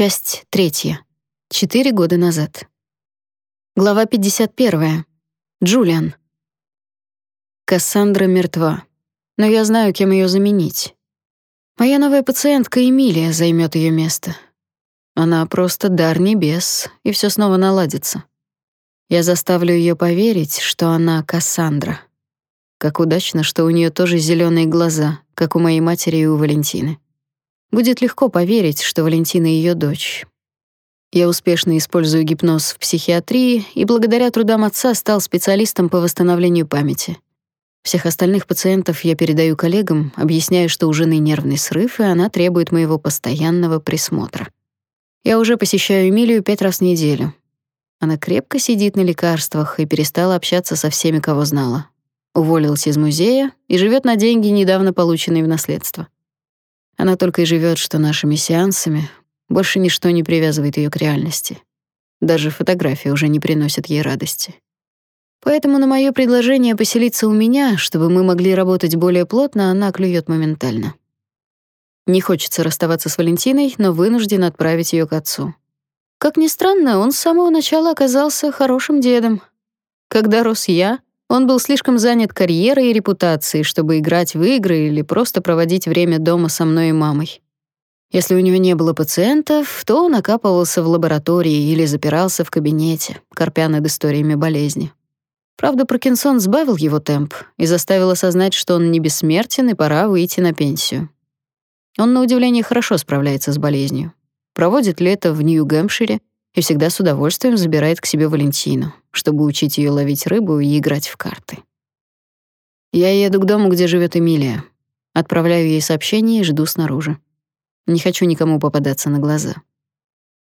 Часть третья. Четыре года назад. Глава 51. Джулиан. Кассандра мертва, но я знаю, кем ее заменить. Моя новая пациентка Эмилия займет ее место. Она просто дар небес, и все снова наладится. Я заставлю ее поверить, что она Кассандра. Как удачно, что у нее тоже зеленые глаза, как у моей матери и у Валентины. Будет легко поверить, что Валентина ее дочь. Я успешно использую гипноз в психиатрии и благодаря трудам отца стал специалистом по восстановлению памяти. Всех остальных пациентов я передаю коллегам, объясняя, что у жены нервный срыв, и она требует моего постоянного присмотра. Я уже посещаю Эмилию пять раз в неделю. Она крепко сидит на лекарствах и перестала общаться со всеми, кого знала. Уволилась из музея и живет на деньги, недавно полученные в наследство. Она только и живет, что нашими сеансами, больше ничто не привязывает ее к реальности. Даже фотографии уже не приносят ей радости. Поэтому на мое предложение поселиться у меня, чтобы мы могли работать более плотно, она клюет моментально. Не хочется расставаться с Валентиной, но вынужден отправить ее к отцу. Как ни странно, он с самого начала оказался хорошим дедом. Когда рос я, он был слишком занят карьерой и репутацией, чтобы играть в игры или просто проводить время дома со мной и мамой. Если у него не было пациентов, то он окапывался в лаборатории или запирался в кабинете, корпя над историями болезни. Правда, Паркинсон сбавил его темп и заставил осознать, что он не бессмертен и пора выйти на пенсию. Он, на удивление, хорошо справляется с болезнью. Проводит лето в Нью-Гэмпшире и всегда с удовольствием забирает к себе Валентину, чтобы учить ее ловить рыбу и играть в карты. Я еду к дому, где живет Эмилия. Отправляю ей сообщение и жду снаружи. Не хочу никому попадаться на глаза.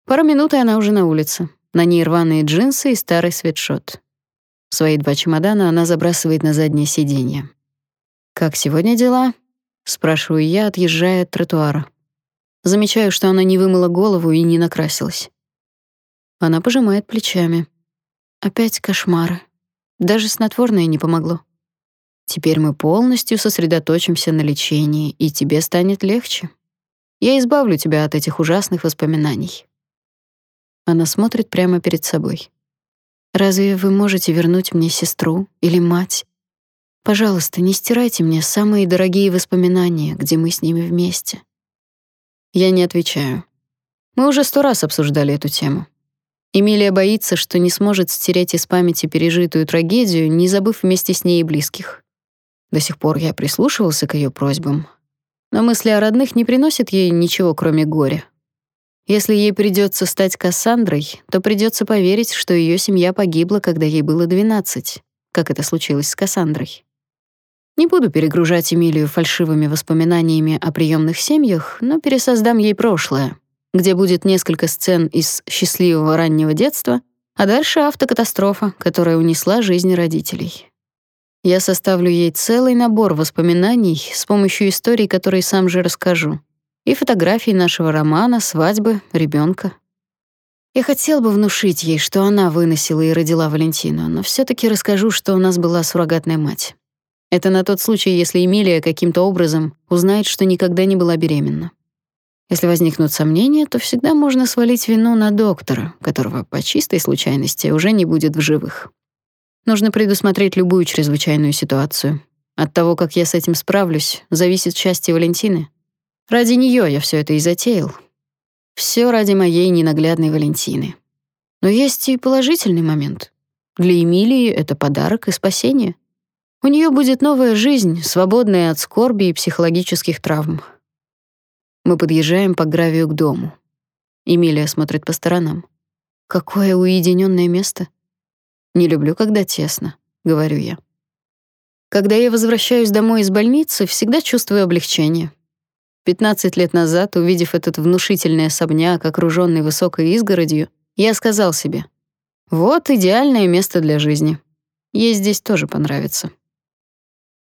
Пару минут, и она уже на улице. На ней рваные джинсы и старый свитшот. Свои два чемодана она забрасывает на заднее сиденье. «Как сегодня дела?» — спрашиваю я, отъезжая от тротуара. Замечаю, что она не вымыла голову и не накрасилась. Она пожимает плечами. Опять кошмары. Даже снотворное не помогло. Теперь мы полностью сосредоточимся на лечении, и тебе станет легче. Я избавлю тебя от этих ужасных воспоминаний. Она смотрит прямо перед собой. Разве вы можете вернуть мне сестру или мать? Пожалуйста, не стирайте мне самые дорогие воспоминания, где мы с ними вместе. Я не отвечаю. Мы уже сто раз обсуждали эту тему. Эмилия боится, что не сможет стереть из памяти пережитую трагедию, не забыв вместе с ней и близких. До сих пор я прислушивался к ее просьбам, но мысли о родных не приносят ей ничего, кроме горя. Если ей придется стать Кассандрой, то придется поверить, что ее семья погибла, когда ей было 12, как это случилось с Кассандрой. Не буду перегружать Эмилию фальшивыми воспоминаниями о приемных семьях, но пересоздам ей прошлое, где будет несколько сцен из счастливого раннего детства, а дальше автокатастрофа, которая унесла жизнь родителей. Я составлю ей целый набор воспоминаний с помощью историй, которые сам же расскажу и фотографии нашего романа, свадьбы, ребенка. Я хотел бы внушить ей, что она выносила и родила Валентину, но все таки расскажу, что у нас была суррогатная мать. Это на тот случай, если Эмилия каким-то образом узнает, что никогда не была беременна. Если возникнут сомнения, то всегда можно свалить вину на доктора, которого по чистой случайности уже не будет в живых. Нужно предусмотреть любую чрезвычайную ситуацию. От того, как я с этим справлюсь, зависит счастье Валентины. Ради нее я все это и затеял. Все ради моей ненаглядной Валентины. Но есть и положительный момент. Для Эмилии это подарок и спасение. У нее будет новая жизнь, свободная от скорби и психологических травм. Мы подъезжаем по гравию к дому. Эмилия смотрит по сторонам. Какое уединенное место. Не люблю, когда тесно, говорю я. Когда я возвращаюсь домой из больницы, всегда чувствую облегчение. 15 лет назад, увидев этот внушительный особняк, окружённый высокой изгородью, я сказал себе: "Вот идеальное место для жизни. Ей здесь тоже понравится".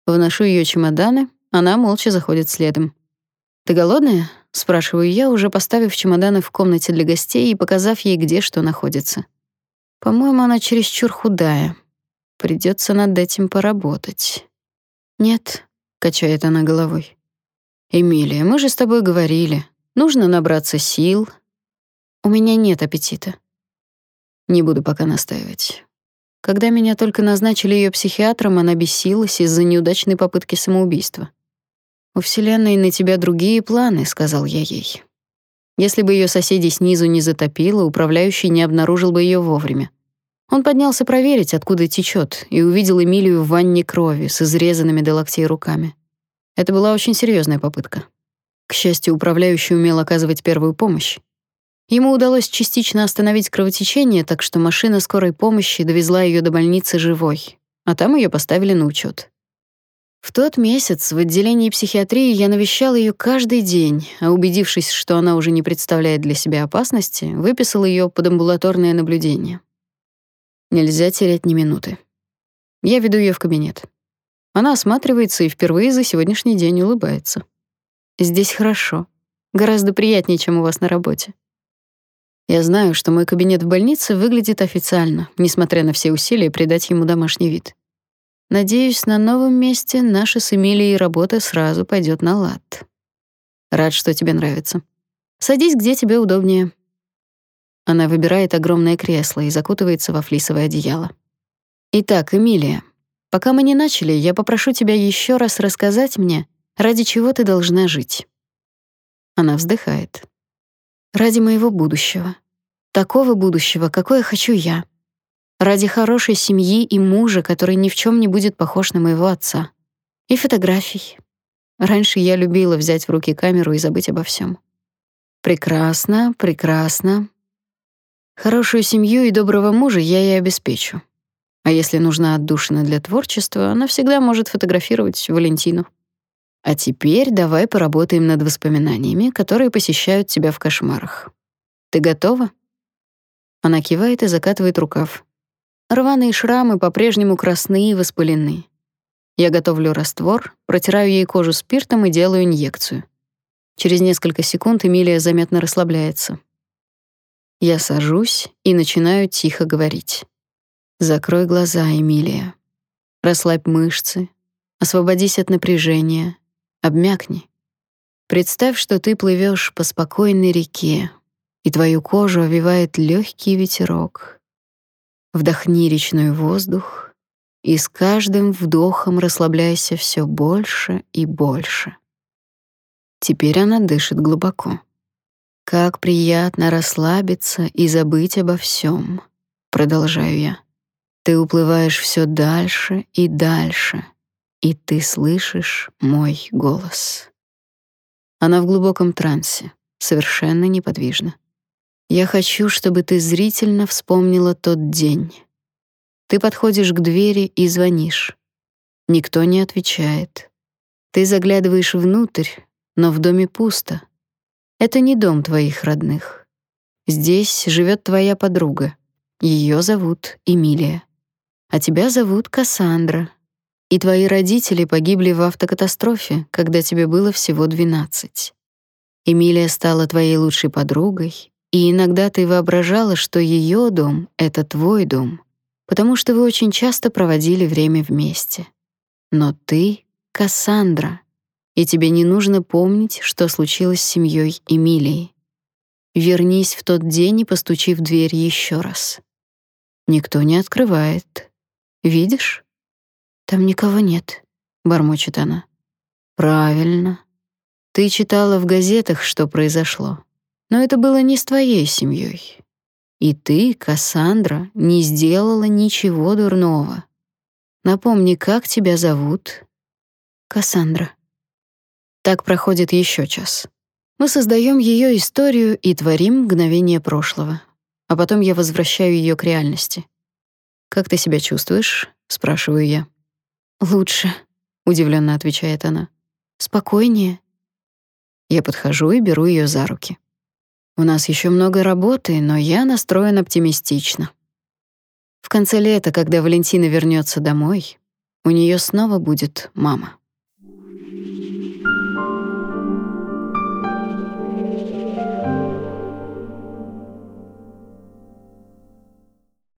Вношу её чемоданы, она молча заходит следом. "Ты голодная?" спрашиваю я, уже поставив чемоданы в комнате для гостей и показав ей, где что находится. По-моему, она чересчур худая. Придётся над этим поработать. Нет, качает она головой. Эмилия, мы же с тобой говорили, нужно набраться сил. У меня нет аппетита. Не буду пока настаивать. Когда меня только назначили ее психиатром, она бесилась из-за неудачной попытки самоубийства. «У Вселенной на тебя другие планы», — сказал я ей. Если бы ее соседи снизу не затопило, управляющий не обнаружил бы ее вовремя. Он поднялся проверить, откуда течет, и увидел Эмилию в ванне крови с изрезанными до локтей руками. Это была очень серьезная попытка. К счастью, управляющий умел оказывать первую помощь. Ему удалось частично остановить кровотечение, так что машина скорой помощи довезла ее до больницы живой, а там ее поставили на учет. В тот месяц в отделении психиатрии я навещал ее каждый день, а убедившись, что она уже не представляет для себя опасности, выписал ее под амбулаторное наблюдение. Нельзя терять ни минуты. Я веду ее в кабинет. Она осматривается и впервые за сегодняшний день улыбается. Здесь хорошо. Гораздо приятнее, чем у вас на работе. Я знаю, что мой кабинет в больнице выглядит официально, несмотря на все усилия придать ему домашний вид. Надеюсь, на новом месте наша с Эмилией работа сразу пойдет на лад. Рад, что тебе нравится. Садись, где тебе удобнее. Она выбирает огромное кресло и закутывается во флисовое одеяло. Итак, Эмилия, пока мы не начали, я попрошу тебя еще раз рассказать мне, ради чего ты должна жить. Она вздыхает. Ради моего будущего. Такого будущего, какое хочу я. Ради хорошей семьи и мужа, который ни в чем не будет похож на моего отца. И фотографий. Раньше я любила взять в руки камеру и забыть обо всем. Прекрасно, прекрасно. Хорошую семью и доброго мужа я ей обеспечу. А если нужна отдушина для творчества, она всегда может фотографировать Валентину. А теперь давай поработаем над воспоминаниями, которые посещают тебя в кошмарах. Ты готова? Она кивает и закатывает рукав. Рваные шрамы по-прежнему красные и воспалены. Я готовлю раствор, протираю ей кожу спиртом и делаю инъекцию. Через несколько секунд Эмилия заметно расслабляется. Я сажусь и начинаю тихо говорить. Закрой глаза, Эмилия. Расслабь мышцы, освободись от напряжения, Обмякни. Представь, что ты плывешь по спокойной реке, и твою кожу овивает легкий ветерок. Вдохни речной воздух, и с каждым вдохом расслабляйся все больше и больше. Теперь она дышит глубоко. Как приятно расслабиться и забыть обо всем, продолжаю я. Ты уплываешь все дальше и дальше и ты слышишь мой голос. Она в глубоком трансе, совершенно неподвижна. Я хочу, чтобы ты зрительно вспомнила тот день. Ты подходишь к двери и звонишь. Никто не отвечает. Ты заглядываешь внутрь, но в доме пусто. Это не дом твоих родных. Здесь живет твоя подруга. Ее зовут Эмилия. А тебя зовут Кассандра, и твои родители погибли в автокатастрофе, когда тебе было всего 12. Эмилия стала твоей лучшей подругой, и иногда ты воображала, что ее дом — это твой дом, потому что вы очень часто проводили время вместе. Но ты — Кассандра, и тебе не нужно помнить, что случилось с семьей Эмилии. Вернись в тот день и постучи в дверь еще раз. Никто не открывает. Видишь? Там никого нет, бормочет она. Правильно. Ты читала в газетах, что произошло. Но это было не с твоей семьей. И ты, Кассандра, не сделала ничего дурного. Напомни, как тебя зовут? Кассандра. Так проходит еще час. Мы создаем ее историю и творим мгновение прошлого. А потом я возвращаю ее к реальности. Как ты себя чувствуешь? спрашиваю я. Лучше, удивленно отвечает она. Спокойнее. Я подхожу и беру ее за руки. У нас еще много работы, но я настроен оптимистично. В конце лета, когда Валентина вернется домой, у нее снова будет мама.